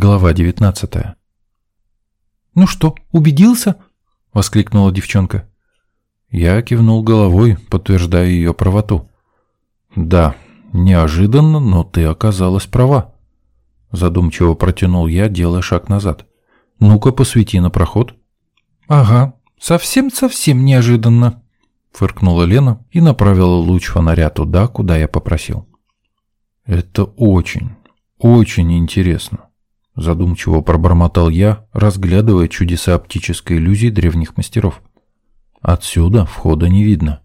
Глава 19 «Ну что, убедился?» – воскликнула девчонка. Я кивнул головой, подтверждая ее правоту. «Да, неожиданно, но ты оказалась права». Задумчиво протянул я, делая шаг назад. «Ну-ка, посвети на проход». «Ага, совсем-совсем неожиданно», – фыркнула Лена и направила луч фонаря туда, куда я попросил. «Это очень, очень интересно», – задумчиво пробормотал я, разглядывая чудеса оптической иллюзии древних мастеров. «Отсюда входа не видно.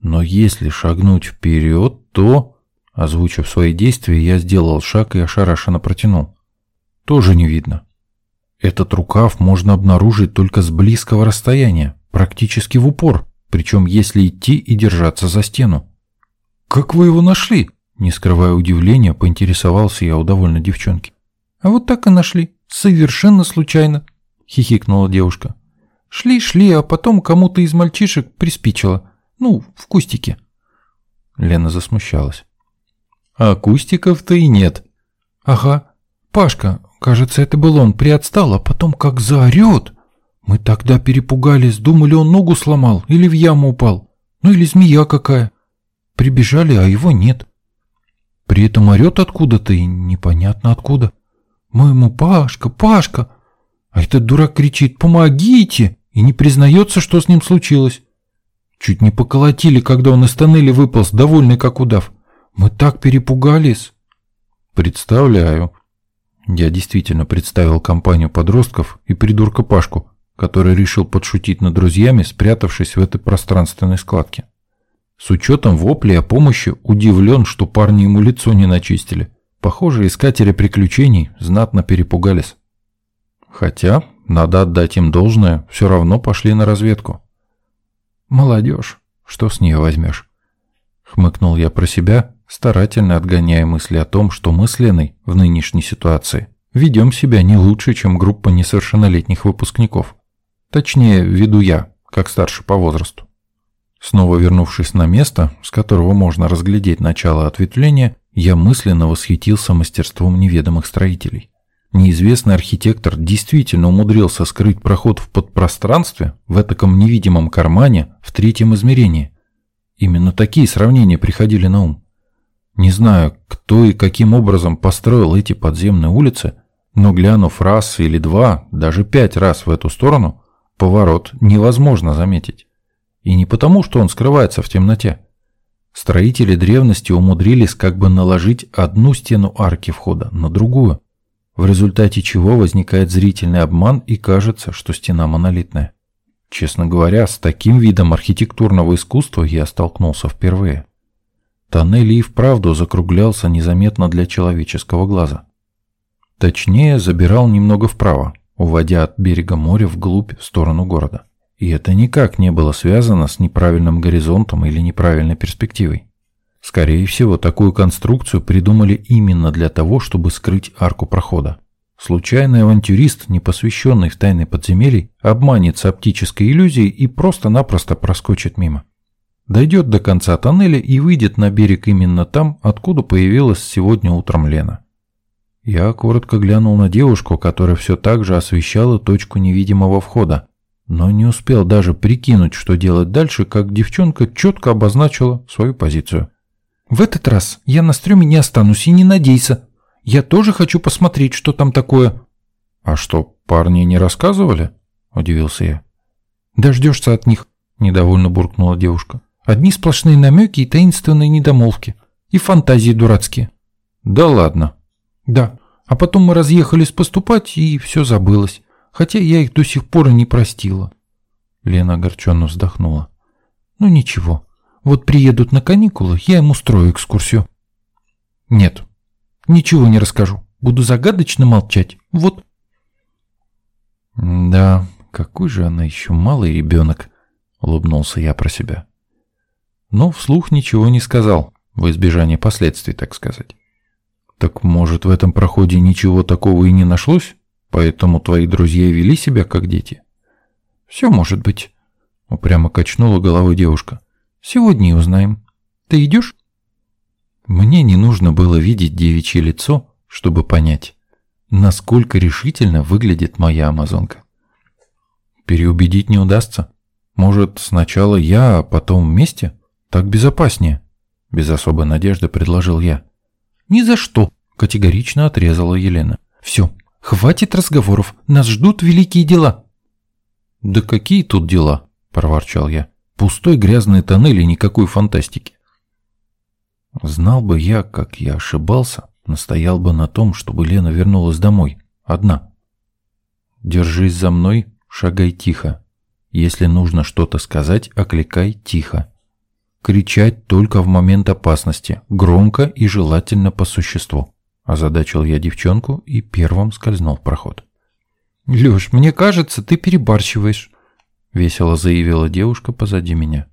Но если шагнуть вперед, то...» Озвучив свои действия, я сделал шаг и ошарашенно протянул. «Тоже не видно. Этот рукав можно обнаружить только с близкого расстояния, практически в упор, причем если идти и держаться за стену. «Как вы его нашли?» Не скрывая удивления, поинтересовался я у довольной девчонки. «А вот так и нашли. Совершенно случайно», — хихикнула девушка. «Шли-шли, а потом кому-то из мальчишек приспичило. Ну, в кустике». Лена засмущалась. «А кустиков-то и нет». «Ага. Пашка, кажется, это был он, приотстал, а потом как заорет. Мы тогда перепугались, думали, он ногу сломал или в яму упал. Ну или змея какая. Прибежали, а его нет. При этом орет откуда-то и непонятно откуда. Мы ему «Пашка, Пашка!» А этот дурак кричит «Помогите!» и не признается, что с ним случилось. Чуть не поколотили, когда он из тоннеля выполз, довольный как удав. Мы так перепугались. Представляю. Я действительно представил компанию подростков и придурка Пашку, который решил подшутить над друзьями, спрятавшись в этой пространственной складке. С учетом вопли о помощи удивлен, что парни ему лицо не начистили. Похоже, искатели приключений знатно перепугались. Хотя, надо отдать им должное, все равно пошли на разведку. Молодежь, что с нее возьмешь? Хмыкнул я про себя, старательно отгоняя мысли о том, что мы с Леной в нынешней ситуации ведем себя не лучше, чем группа несовершеннолетних выпускников. Точнее, веду я, как старше по возрасту. Снова вернувшись на место, с которого можно разглядеть начало ответвления, я мысленно восхитился мастерством неведомых строителей. Неизвестный архитектор действительно умудрился скрыть проход в подпространстве в этаком невидимом кармане в третьем измерении. Именно такие сравнения приходили на ум. Не знаю, кто и каким образом построил эти подземные улицы, но глянув раз или два, даже пять раз в эту сторону, поворот невозможно заметить. И не потому, что он скрывается в темноте. Строители древности умудрились как бы наложить одну стену арки входа на другую, в результате чего возникает зрительный обман и кажется, что стена монолитная. Честно говоря, с таким видом архитектурного искусства я столкнулся впервые. Тоннель и вправду закруглялся незаметно для человеческого глаза. Точнее, забирал немного вправо, уводя от берега моря вглубь в сторону города. И это никак не было связано с неправильным горизонтом или неправильной перспективой. Скорее всего, такую конструкцию придумали именно для того, чтобы скрыть арку прохода. Случайный авантюрист, не посвященный в тайны подземелий, обманется оптической иллюзией и просто-напросто проскочит мимо. Дойдет до конца тоннеля и выйдет на берег именно там, откуда появилась сегодня утром Лена. Я коротко глянул на девушку, которая все так же освещала точку невидимого входа, но не успел даже прикинуть, что делать дальше, как девчонка четко обозначила свою позицию. «В этот раз я на стреме не останусь и не надейся. Я тоже хочу посмотреть, что там такое». «А что, парни не рассказывали?» – удивился я. «Дождешься от них», – недовольно буркнула девушка. «Одни сплошные намеки и таинственные недомолвки. И фантазии дурацкие». «Да ладно». «Да. А потом мы разъехались поступать, и все забылось хотя я их до сих пор и не простила. Лена огорченно вздохнула. Ну ничего, вот приедут на каникулы, я им устрою экскурсию. Нет, ничего не расскажу, буду загадочно молчать, вот. Да, какой же она еще малый ребенок, улыбнулся я про себя. Но вслух ничего не сказал, в избежание последствий, так сказать. Так может в этом проходе ничего такого и не нашлось? Поэтому твои друзья вели себя как дети? Все может быть, упрямо качнула головой девушка. Сегодня и узнаем. Ты идешь? Мне не нужно было видеть девичье лицо, чтобы понять. насколько решительно выглядит моя амазонка. Переубедить не удастся. Может, сначала я, а потом вместе? Так безопаснее. Без особой надежды предложил я. Ни за что, категорично отрезала Елена. Все, хватит разговоров, нас ждут великие дела. Да какие тут дела? Проворчал я. Пустой грязный тоннель и никакой фантастики. Знал бы я, как я ошибался, настоял бы на том, чтобы Лена вернулась домой, одна. Держись за мной, шагай тихо. Если нужно что-то сказать, окликай тихо. Кричать только в момент опасности, громко и желательно по существу. Озадачил я девчонку и первым скользнул в проход. «Лёш, мне кажется, ты перебарщиваешь», — весело заявила девушка позади меня.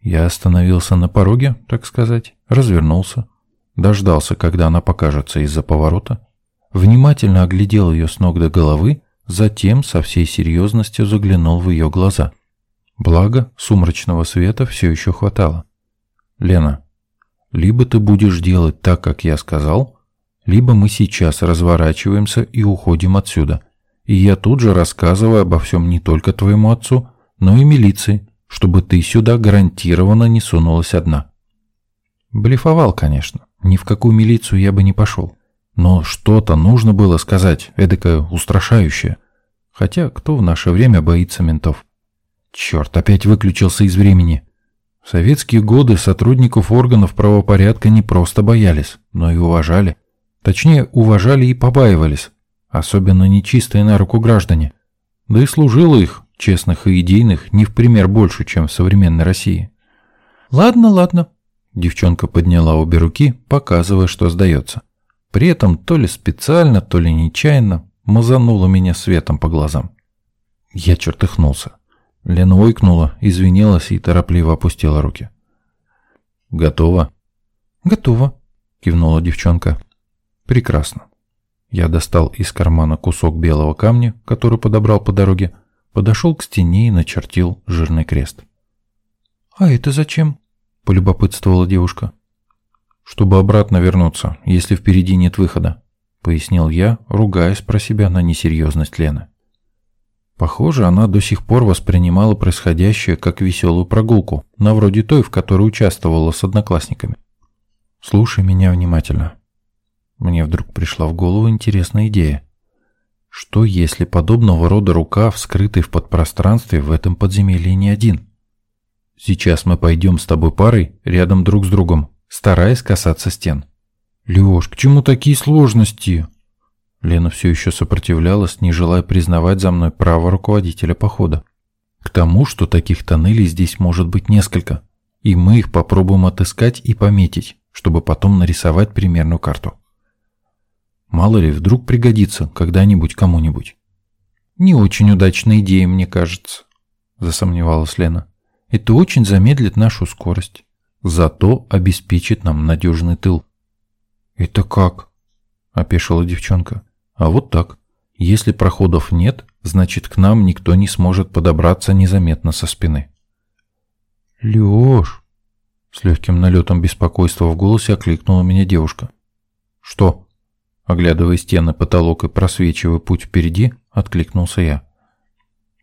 Я остановился на пороге, так сказать, развернулся, дождался, когда она покажется из-за поворота, внимательно оглядел ее с ног до головы, затем со всей серьезностью заглянул в ее глаза. Благо, сумрачного света все еще хватало. «Лена, либо ты будешь делать так, как я сказал, либо мы сейчас разворачиваемся и уходим отсюда. И я тут же рассказываю обо всем не только твоему отцу, но и милиции, чтобы ты сюда гарантированно не сунулась одна. Блефовал, конечно. Ни в какую милицию я бы не пошел. Но что-то нужно было сказать, эдакое устрашающее. Хотя кто в наше время боится ментов? Черт, опять выключился из времени. В советские годы сотрудников органов правопорядка не просто боялись, но и уважали. Точнее, уважали и побаивались, особенно нечистые на руку граждане. Да и служило их, честных и идейных, не в пример больше, чем в современной России. «Ладно, ладно», – девчонка подняла обе руки, показывая, что сдается. При этом то ли специально, то ли нечаянно мазанула меня светом по глазам. Я чертыхнулся. Лена ойкнула, извинилась и торопливо опустила руки. «Готово?» «Готово», – кивнула девчонка. Прекрасно. Я достал из кармана кусок белого камня, который подобрал по дороге, подошел к стене и начертил жирный крест. «А это зачем?» – полюбопытствовала девушка. «Чтобы обратно вернуться, если впереди нет выхода», – пояснил я, ругаясь про себя на несерьезность Лены. Похоже, она до сих пор воспринимала происходящее как веселую прогулку, на вроде той, в которой участвовала с одноклассниками. «Слушай меня внимательно», мне вдруг пришла в голову интересная идея. Что если подобного рода рукав, скрытый в подпространстве, в этом подземелье не один? Сейчас мы пойдем с тобой парой, рядом друг с другом, стараясь касаться стен. Лёш, к чему такие сложности? Лена все еще сопротивлялась, не желая признавать за мной право руководителя похода. К тому, что таких тоннелей здесь может быть несколько, и мы их попробуем отыскать и пометить, чтобы потом нарисовать примерную карту. Мало ли, вдруг пригодится когда-нибудь кому-нибудь. «Не очень удачная идея, мне кажется», – засомневалась Лена. «Это очень замедлит нашу скорость. Зато обеспечит нам надежный тыл». «Это как?» – опешила девчонка. «А вот так. Если проходов нет, значит, к нам никто не сможет подобраться незаметно со спины». «Лёш!» – с легким налетом беспокойства в голосе окликнула меня девушка. «Что?» Оглядывая стены, потолок и просвечивая путь впереди, откликнулся я.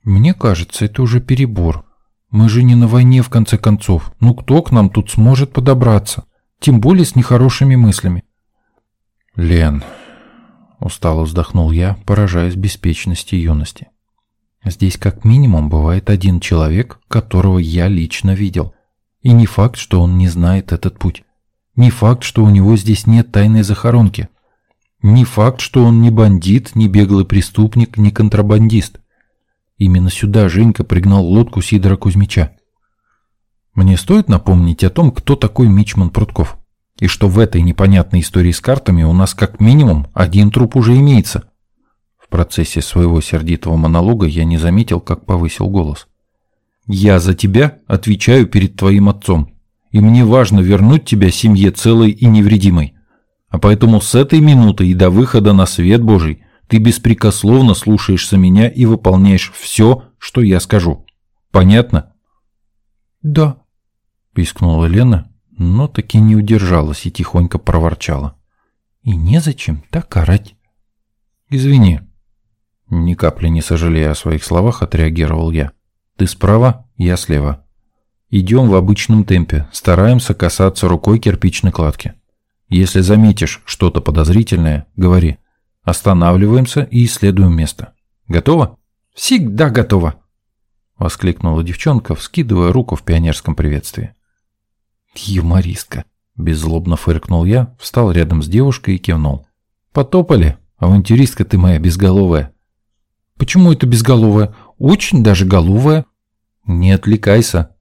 «Мне кажется, это уже перебор. Мы же не на войне, в конце концов. Ну кто к нам тут сможет подобраться? Тем более с нехорошими мыслями». «Лен», — устало вздохнул я, поражаясь беспечности юности. «Здесь как минимум бывает один человек, которого я лично видел. И не факт, что он не знает этот путь. Не факт, что у него здесь нет тайной захоронки. Не факт, что он не бандит, не беглый преступник, не контрабандист. Именно сюда Женька пригнал лодку Сидора Кузьмича. Мне стоит напомнить о том, кто такой Мичман Прутков, и что в этой непонятной истории с картами у нас как минимум один труп уже имеется. В процессе своего сердитого монолога я не заметил, как повысил голос. «Я за тебя отвечаю перед твоим отцом, и мне важно вернуть тебя семье целой и невредимой. А поэтому с этой минуты и до выхода на свет Божий ты беспрекословно слушаешься меня и выполняешь все, что я скажу. Понятно? Да, пискнула Лена, но таки не удержалась и тихонько проворчала. И незачем так орать. Извини. Ни капли не сожалея о своих словах, отреагировал я. Ты справа, я слева. Идем в обычном темпе, стараемся касаться рукой кирпичной кладки. Если заметишь что-то подозрительное, говори. Останавливаемся и исследуем место. Готово? Всегда готово. Воскликнула девчонка, вскидывая руку в пионерском приветствии. Юмористка. Беззлобно фыркнул я, встал рядом с девушкой и кивнул. Потопали, авантюристка ты моя безголовая. Почему это безголовая? Очень даже головая. Не отвлекайся.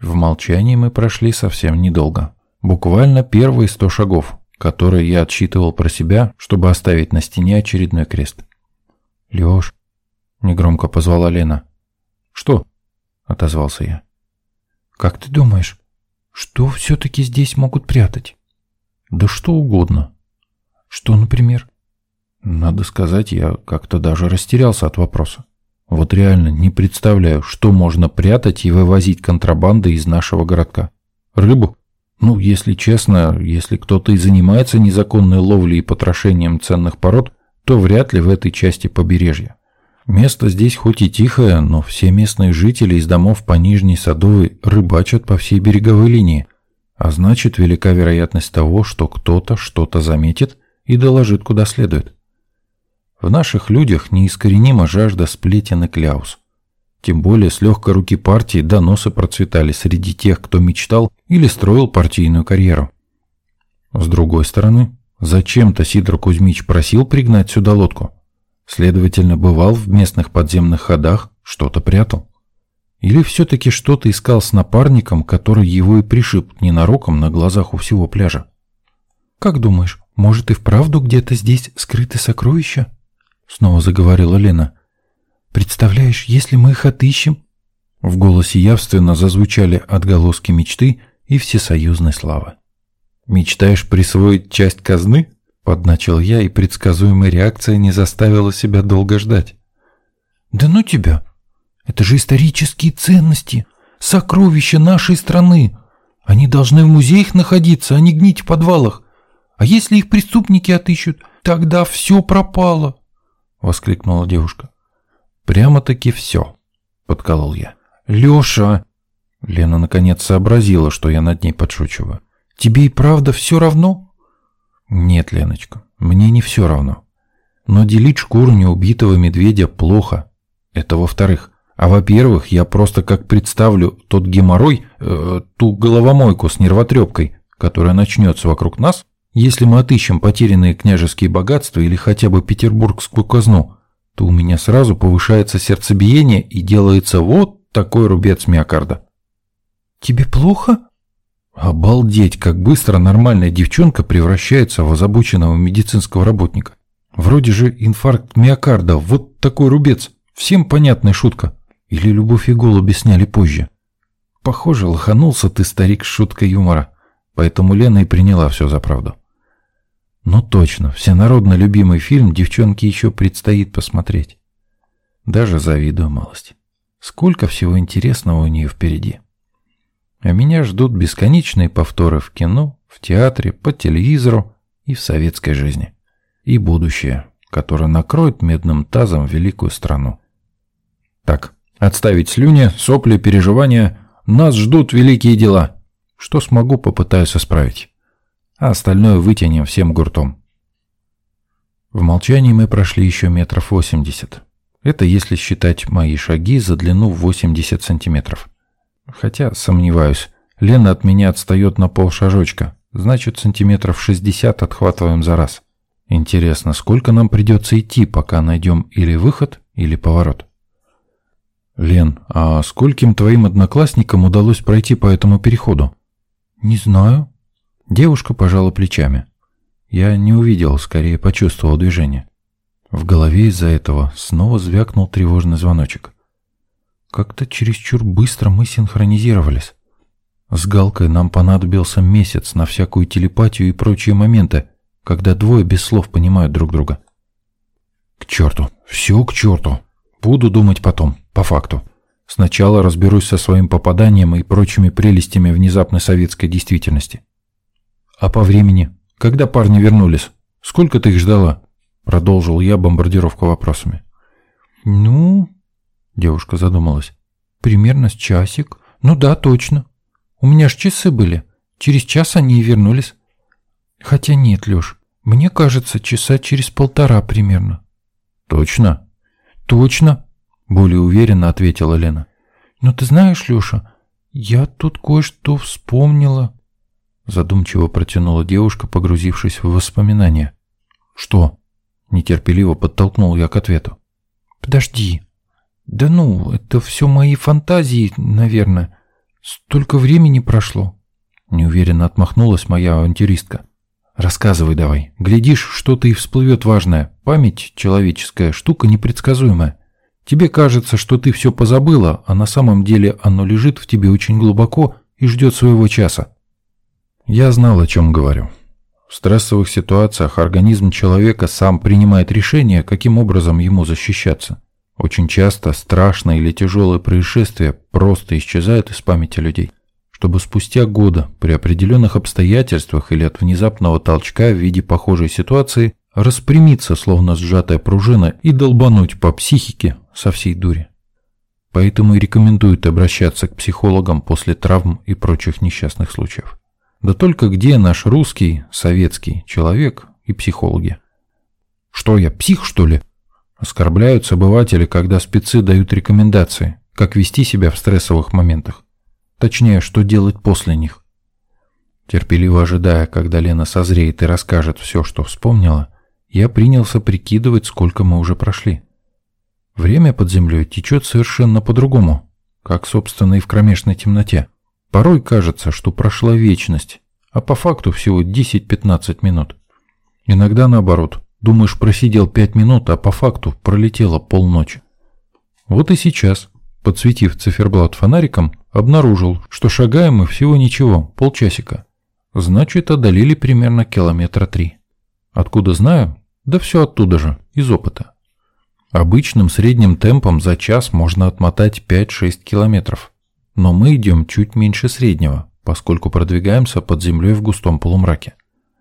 В молчании мы прошли совсем недолго. Буквально первые сто шагов, которые я отсчитывал про себя, чтобы оставить на стене очередной крест. «Лёш», — негромко позвала Лена. «Что?» — отозвался я. «Как ты думаешь, что все-таки здесь могут прятать?» «Да что угодно». «Что, например?» Надо сказать, я как-то даже растерялся от вопроса. Вот реально не представляю, что можно прятать и вывозить контрабандой из нашего городка. Рыбу? Ну, если честно, если кто-то и занимается незаконной ловлей и потрошением ценных пород, то вряд ли в этой части побережья. Место здесь хоть и тихое, но все местные жители из домов по Нижней Садовой рыбачат по всей береговой линии, а значит велика вероятность того, что кто-то что-то заметит и доложит куда следует. В наших людях неискоренима жажда сплетен и кляус. Тем более с легкой руки партии доносы процветали среди тех, кто мечтал или строил партийную карьеру. С другой стороны, зачем-то Сидор Кузьмич просил пригнать сюда лодку. Следовательно, бывал в местных подземных ходах, что-то прятал. Или все-таки что-то искал с напарником, который его и пришиб ненароком на глазах у всего пляжа. «Как думаешь, может и вправду где-то здесь скрыты сокровища?» Снова заговорила Лена. «Представляешь, если мы их отыщем?» В голосе явственно зазвучали отголоски мечты и всесоюзной славы. «Мечтаешь присвоить часть казны?» Подначил я, и предсказуемая реакция не заставила себя долго ждать. «Да ну тебя! Это же исторические ценности, сокровища нашей страны. Они должны в музеях находиться, а не гнить в подвалах. А если их преступники отыщут, тогда все пропало. — воскликнула девушка. «Прямо-таки все», — подколол я. «Леша!» Лена наконец сообразила, что я над ней подшучиваю. «Тебе и правда все равно?» «Нет, Леночка, мне не все равно. Но делить шкуру неубитого медведя плохо. Это во-вторых. А во-первых, я просто как представлю тот геморрой, э, ту головомойку с нервотрепкой, которая начнется вокруг нас, если мы отыщем потерянные княжеские богатства или хотя бы петербургскую казну, то у меня сразу повышается сердцебиение и делается вот такой рубец миокарда. Тебе плохо? Обалдеть, как быстро нормальная девчонка превращается в озабоченного медицинского работника. Вроде же инфаркт миокарда, вот такой рубец. Всем понятная шутка. Или любовь и голуби сняли позже. Похоже, лоханулся ты, старик, с шуткой юмора. Поэтому Лена и приняла все за правду. Ну точно, всенародно любимый фильм девчонке еще предстоит посмотреть. Даже завидую малость. Сколько всего интересного у нее впереди. А меня ждут бесконечные повторы в кино, в театре, по телевизору и в советской жизни. И будущее, которое накроет медным тазом великую страну. Так, отставить слюни, сопли, переживания. Нас ждут великие дела. Что смогу, попытаюсь исправить а остальное вытянем всем гуртом. В молчании мы прошли еще метров восемьдесят. Это если считать мои шаги за длину в 80 сантиметров. Хотя, сомневаюсь, Лена от меня отстает на полшажочка, значит сантиметров 60 отхватываем за раз. Интересно, сколько нам придется идти, пока найдем или выход, или поворот? Лен, а скольким твоим одноклассникам удалось пройти по этому переходу? Не знаю, Девушка пожала плечами. Я не увидел, скорее почувствовал движение. В голове из-за этого снова звякнул тревожный звоночек. Как-то чересчур быстро мы синхронизировались. С Галкой нам понадобился месяц на всякую телепатию и прочие моменты, когда двое без слов понимают друг друга. К черту, все к черту. Буду думать потом, по факту. Сначала разберусь со своим попаданием и прочими прелестями внезапной советской действительности. «А по времени? Когда парни вернулись? Сколько ты их ждала?» Продолжил я бомбардировку вопросами. Ну, девушка задумалась. Примерно с часик. Ну да, точно. У меня ж часы были. Через час они и вернулись. Хотя нет, Лёш, мне кажется, часа через полтора примерно. Точно? Точно, более уверенно ответила Лена. Ну ты знаешь, Лёша, я тут кое-что вспомнила. Задумчиво протянула девушка, погрузившись в воспоминания. Что? Нетерпеливо подтолкнул я к ответу. Подожди. Да ну, это все мои фантазии, наверное. Столько времени прошло. Неуверенно отмахнулась моя авантюристка. Рассказывай давай. Глядишь, что-то и всплывет важное. Память человеческая штука непредсказуемая. Тебе кажется, что ты все позабыла, а на самом деле оно лежит в тебе очень глубоко и ждет своего часа. Я знал, о чем говорю. В стрессовых ситуациях организм человека сам принимает решение, каким образом ему защищаться. Очень часто страшное или тяжелое происшествие просто исчезают из памяти людей, чтобы спустя года при определенных обстоятельствах или от внезапного толчка в виде похожей ситуации распрямиться, словно сжатая пружина, и долбануть по психике со всей дури. Поэтому и рекомендуют обращаться к психологам после травм и прочих несчастных случаев. Да только где наш русский, советский человек и психологи? Что я, псих, что ли? Оскорбляются обыватели, когда спецы дают рекомендации, как вести себя в стрессовых моментах. Точнее, что делать после них. Терпеливо ожидая, когда Лена созреет и расскажет все, что вспомнила, я принялся прикидывать, сколько мы уже прошли. Время под землей течет совершенно по-другому, как, собственно, и в кромешной темноте. Порой кажется, что прошла вечность, а по факту всего 10-15 минут. Иногда наоборот. Думаешь, просидел 5 минут, а по факту пролетело полночи. Вот и сейчас, подсветив циферблат фонариком, обнаружил, что шагаем мы всего ничего, полчасика. Значит, одолели примерно километра три. Откуда знаю? Да все оттуда же, из опыта. Обычным средним темпом за час можно отмотать 5-6 километров но мы идем чуть меньше среднего, поскольку продвигаемся под землей в густом полумраке.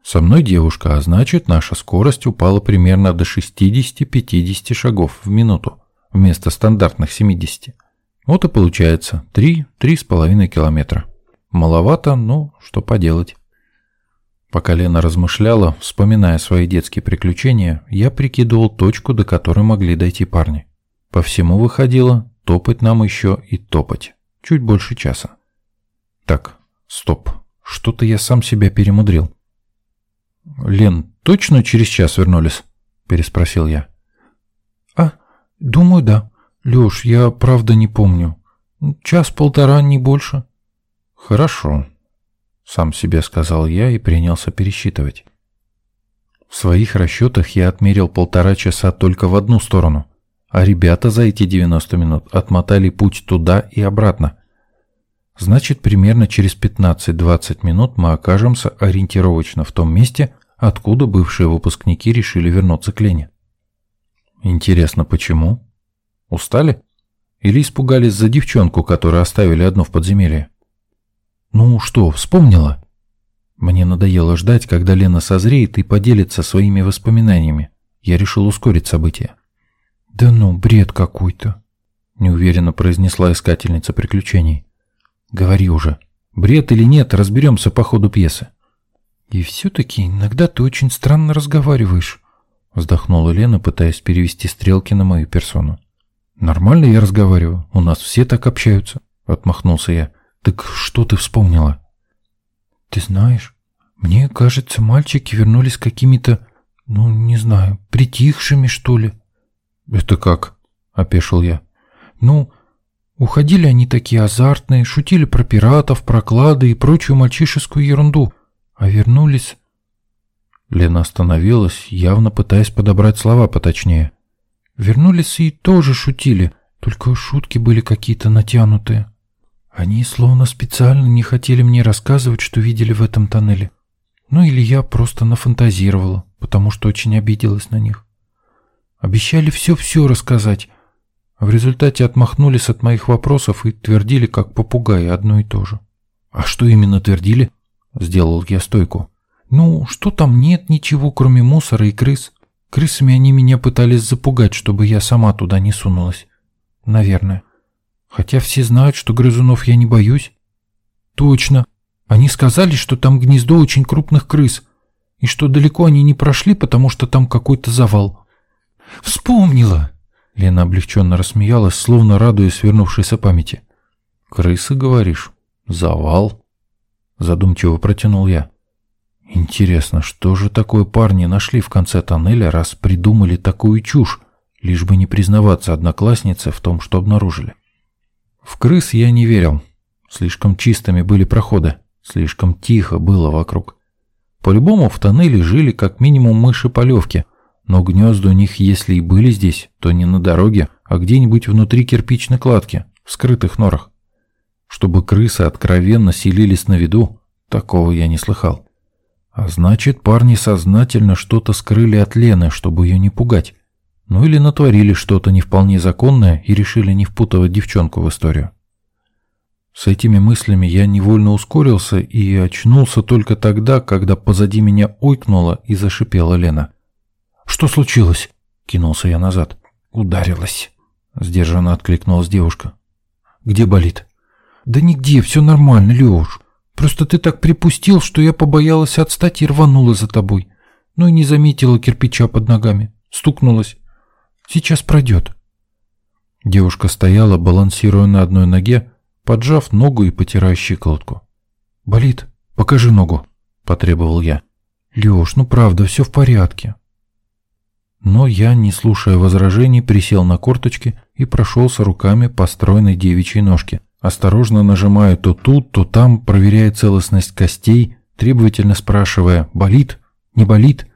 Со мной девушка, а значит наша скорость упала примерно до 60-50 шагов в минуту, вместо стандартных 70. Вот и получается 3-3,5 километра. Маловато, но что поделать. Пока Лена размышляла, вспоминая свои детские приключения, я прикидывал точку, до которой могли дойти парни. По всему выходило, топать нам еще и топать. Чуть больше часа. Так, стоп. Что-то я сам себя перемудрил. «Лен, точно через час вернулись?» – переспросил я. «А, думаю, да. Леш, я правда не помню. Час-полтора, не больше». «Хорошо», – сам себе сказал я и принялся пересчитывать. В своих расчетах я отмерил полтора часа только в одну сторону, а ребята за эти 90 минут отмотали путь туда и обратно. Значит, примерно через 15-20 минут мы окажемся ориентировочно в том месте, откуда бывшие выпускники решили вернуться к Лене. Интересно, почему? Устали? Или испугались за девчонку, которую оставили одну в подземелье? Ну что, вспомнила? Мне надоело ждать, когда Лена созреет и поделится своими воспоминаниями. Я решил ускорить события. «Да ну, бред какой-то», — неуверенно произнесла искательница приключений. «Говори уже. Бред или нет, разберемся по ходу пьесы». «И все-таки иногда ты очень странно разговариваешь», — вздохнула Лена, пытаясь перевести стрелки на мою персону. «Нормально я разговариваю, у нас все так общаются», — отмахнулся я. «Так что ты вспомнила?» «Ты знаешь, мне кажется, мальчики вернулись какими-то, ну, не знаю, притихшими, что ли». «Это как?» – опешил я. «Ну, уходили они такие азартные, шутили про пиратов, про клады и прочую мальчишескую ерунду, а вернулись...» Лена остановилась, явно пытаясь подобрать слова поточнее. «Вернулись и тоже шутили, только шутки были какие-то натянутые. Они словно специально не хотели мне рассказывать, что видели в этом тоннеле. Ну или я просто нафантазировала, потому что очень обиделась на них. Обещали все-все рассказать. В результате отмахнулись от моих вопросов и твердили, как попугаи, одно и то же. «А что именно твердили?» Сделал я стойку. «Ну, что там нет ничего, кроме мусора и крыс. Крысами они меня пытались запугать, чтобы я сама туда не сунулась. Наверное. Хотя все знают, что грызунов я не боюсь. Точно. Они сказали, что там гнездо очень крупных крыс, и что далеко они не прошли, потому что там какой-то завал. Вспомнила! Лена облегченно рассмеялась, словно радуясь свернувшейся памяти. «Крысы, говоришь? Завал?» Задумчиво протянул я. «Интересно, что же такое парни нашли в конце тоннеля, раз придумали такую чушь, лишь бы не признаваться однокласснице в том, что обнаружили?» В крыс я не верил. Слишком чистыми были проходы, слишком тихо было вокруг. По-любому в тоннеле жили как минимум мыши-полевки, но гнезда у них, если и были здесь, то не на дороге, а где-нибудь внутри кирпичной кладки, в скрытых норах. Чтобы крысы откровенно селились на виду, такого я не слыхал. А значит, парни сознательно что-то скрыли от Лены, чтобы ее не пугать. Ну или натворили что-то не вполне законное и решили не впутывать девчонку в историю. С этими мыслями я невольно ускорился и очнулся только тогда, когда позади меня ойкнула и зашипела Лена. «Что случилось?» — кинулся я назад. «Ударилась», — сдержанно откликнулась девушка. «Где болит?» «Да нигде, все нормально, Леш. Просто ты так припустил, что я побоялась отстать и рванула за тобой. Ну и не заметила кирпича под ногами. Стукнулась. Сейчас пройдет. Девушка стояла, балансируя на одной ноге, поджав ногу и потирая щиколотку. «Болит? Покажи ногу», — потребовал я. «Леш, ну правда, все в порядке». Но я, не слушая возражений, присел на корточки и прошелся руками по стройной девичьей ножке, осторожно нажимая то тут, то там, проверяя целостность костей, требовательно спрашивая «болит? Не болит?».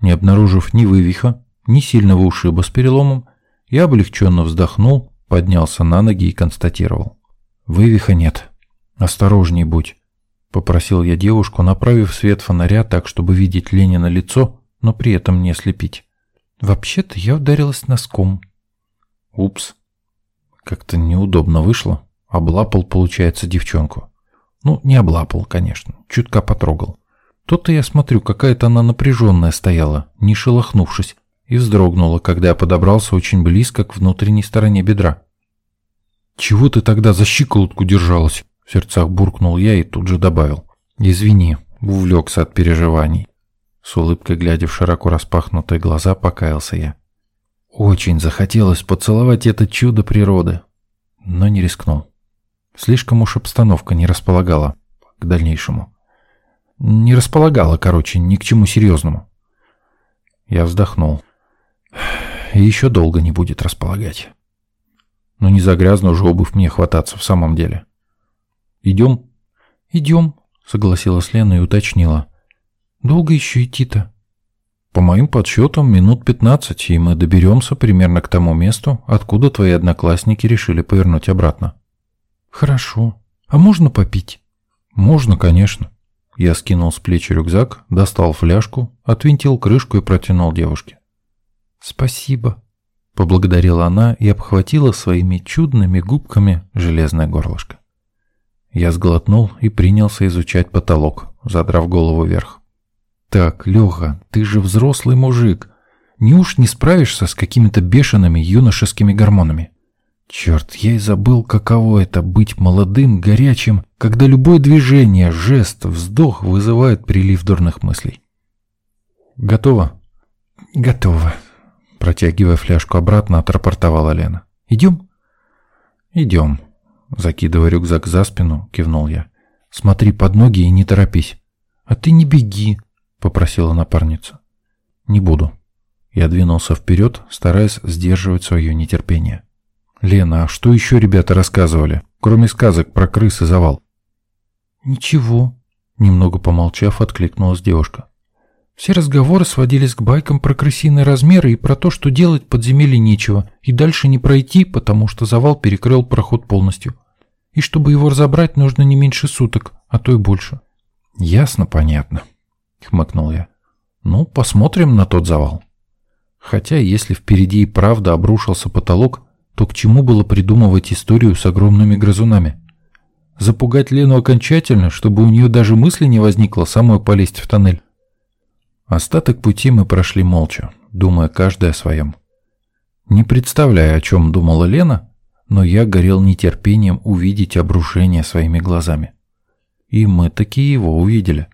Не обнаружив ни вывиха, ни сильного ушиба с переломом, я облегченно вздохнул, поднялся на ноги и констатировал. «Вывиха нет. Осторожней будь», — попросил я девушку, направив свет фонаря так, чтобы видеть Ленина лицо, но при этом не ослепить. «Вообще-то я ударилась носком». «Упс. Как-то неудобно вышло. Облапал, получается, девчонку. Ну, не облапал, конечно, чутка потрогал. То-то я смотрю, какая-то она напряженная стояла, не шелохнувшись, и вздрогнула, когда я подобрался очень близко к внутренней стороне бедра. «Чего ты тогда за щиколотку держалась?» В сердцах буркнул я и тут же добавил. «Извини, увлекся от переживаний». С улыбкой глядя в широко распахнутые глаза, покаялся я. Очень захотелось поцеловать это чудо природы, но не рискнул. Слишком уж обстановка не располагала к дальнейшему. Не располагала, короче, ни к чему серьезному. Я вздохнул. И еще долго не будет располагать. Но не за грязную же обувь мне хвататься в самом деле. «Идем?» «Идем», — согласилась Лена и уточнила. «Долго еще идти-то?» «По моим подсчетам, минут пятнадцать, и мы доберемся примерно к тому месту, откуда твои одноклассники решили повернуть обратно». «Хорошо. А можно попить?» «Можно, конечно». Я скинул с плечи рюкзак, достал фляжку, отвинтил крышку и протянул девушке. «Спасибо», — поблагодарила она и обхватила своими чудными губками железное горлышко. Я сглотнул и принялся изучать потолок, задрав голову вверх. «Так, Леха, ты же взрослый мужик. Неуж не справишься с какими-то бешеными юношескими гормонами?» Черт, я и забыл, каково это быть молодым, горячим, когда любое движение, жест, вздох вызывает прилив дурных мыслей. «Готово?» «Готово», — протягивая фляжку обратно, отрапортовала Лена. «Идем?» «Идем», — закидывая рюкзак за спину, кивнул я. «Смотри под ноги и не торопись». «А ты не беги», — попросила напарница. «Не буду». Я двинулся вперед, стараясь сдерживать свое нетерпение. «Лена, а что еще ребята рассказывали, кроме сказок про крыс и завал?» «Ничего», — немного помолчав, откликнулась девушка. «Все разговоры сводились к байкам про крысиные размеры и про то, что делать подземелье нечего, и дальше не пройти, потому что завал перекрыл проход полностью. И чтобы его разобрать, нужно не меньше суток, а то и больше». «Ясно, понятно», — хмыкнул я. «Ну, посмотрим на тот завал». Хотя, если впереди и правда обрушился потолок, то к чему было придумывать историю с огромными грызунами? Запугать Лену окончательно, чтобы у нее даже мысли не возникло самой полезть в тоннель? Остаток пути мы прошли молча, думая каждый о своем. Не представляя, о чем думала Лена, но я горел нетерпением увидеть обрушение своими глазами. И мы таки его увидели.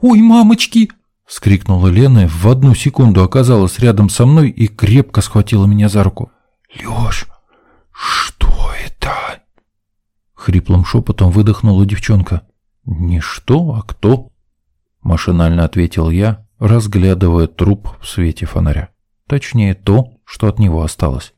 «Ой, мамочки!» — скрикнула Лена, в одну секунду оказалась рядом со мной и крепко схватила меня за руку. «Лёш, что это?» Хриплым шепотом выдохнула девчонка. «Не что, а кто?» Машинально ответил я, разглядывая труп в свете фонаря. Точнее, то, что от него осталось.